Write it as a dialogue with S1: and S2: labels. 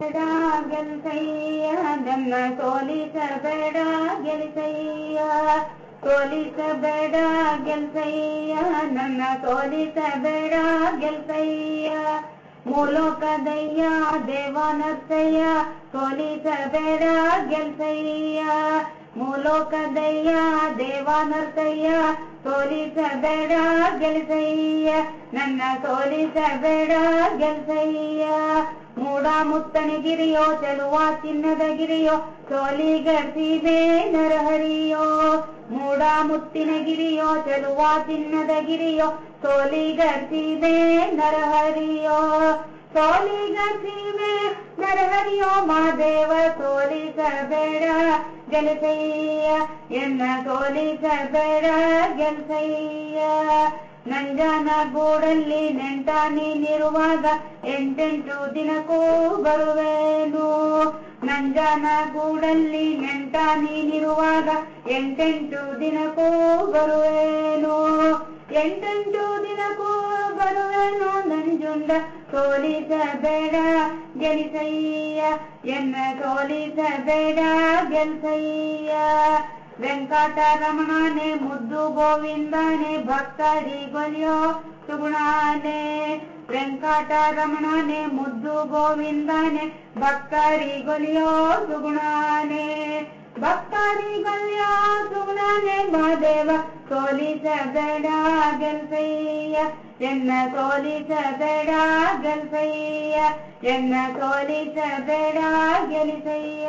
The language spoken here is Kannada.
S1: ಬೇಡ ಗೆಲ್ಸಯ್ಯ ನನ್ನ ಸೋಲಿಸಬೇಡ ಗೆಲ್ಸಯ್ಯ ಸೋಲಿಸಬೇಡ ಗೆಲ್ಸಯ್ಯ ನನ್ನ ಸೋಲಿಸಬೇಡ ಗೆಲ್ಸಯ್ಯ ಮೂಲೋಕದಯ್ಯ ದೇವನರ್ಸಯ್ಯ ಸೋಲಿಸಬೇಡ ಗೆಲ್ಸಯ್ಯ ಮೂಲೋಕದಯ್ಯ ದೇವನರ್ಸಯ್ಯ ಸೋಲಿಸಬೇಡ ಗೆಲ್ಸಯ್ಯ ನನ್ನ ಸೋಲಿಸಬೇಡ ಗೆಲ್ಸಯ್ಯ ಮೂಡ ಮುತ್ತನಗಿರಿಯೋ ಚೆಲುವ ಚಿನ್ನದ ಗಿರಿಯೋ ಸೋಲಿಗರ್ಸಿದೆ ನರಹರಿಯೋ ಮೂಡ ಮುತ್ತಿನ ಗಿರಿಯೋ ಚೆಲುವ ಚಿನ್ನದ ಗಿರಿಯೋ ಸೋಲಿಗರ್ಸಿದೆ ನರಹರಿಯೋ ಸೋಲಿಗರ್ಸಿದೆ ನರಹರಿಯೋ ಮಾದೇವ ಸೋಲಿಸಬೇಡ ಗೆಲ್ಸಯ್ಯ, ಎನ್ನ ಸೋಲಿಸಬೇಡ ಗೆಲ್ಸಯ್ಯ. ನಂಜನ ಗೂಡಲ್ಲಿ ನೆಂಟ ನೀನಿರುವಾಗ ಎಂಟೆಂಟು ದಿನಕ್ಕೂ ಬರುವೇನು. ನಂಜನ ಗೂಡಲ್ಲಿ ನೆಂಟ ನೀನಿರುವಾಗ ಎಂಟೆಂಟು ದಿನಕ್ಕೂ ಬರುವೇನು. ಎಂಟೆಂಟು ದಿನಕ್ಕೂ ಬರುವೆನು ನಂಜುಂಡ ಸೋಲಿಸಬೇಡ ಗೆಲಿಸಯ್ಯ, ಎನ್ನ ಸೋಲಿಸಬೇಡ ಗೆಲ್ಸಯ್ಯ. ವೆಂಕಟರಮಣನೆ ಮುದ್ದು ಗೋವಿಂದನೆ ಭಕ್ತರಿಗೊಲಿಯೋ ಸುಗುಣಾನೆ ವೆಂಕಟರಮಣನೆ ಮುದ್ದು ಗೋವಿಂದನೆ ಭಕ್ತರಿಗೊಲಿಯೋ ಸುಗುಣಾನೆ ಭಕ್ತರಿಗೊಲಿಯೋ ಸುಗುಣಾನೆ ಮಾದೇವ ಸೋಲಿಸಬೇಡ ಗೆಲ್ಸಯ್ಯ ಎನ್ನ ಸೋಲಿಸಬೇಡ ಗೆಲ್ಸಯ್ಯ ಎನ್ನ ಸೋಲಿಸಬೇಡ ಗೆಲ್ಸಯ್ಯ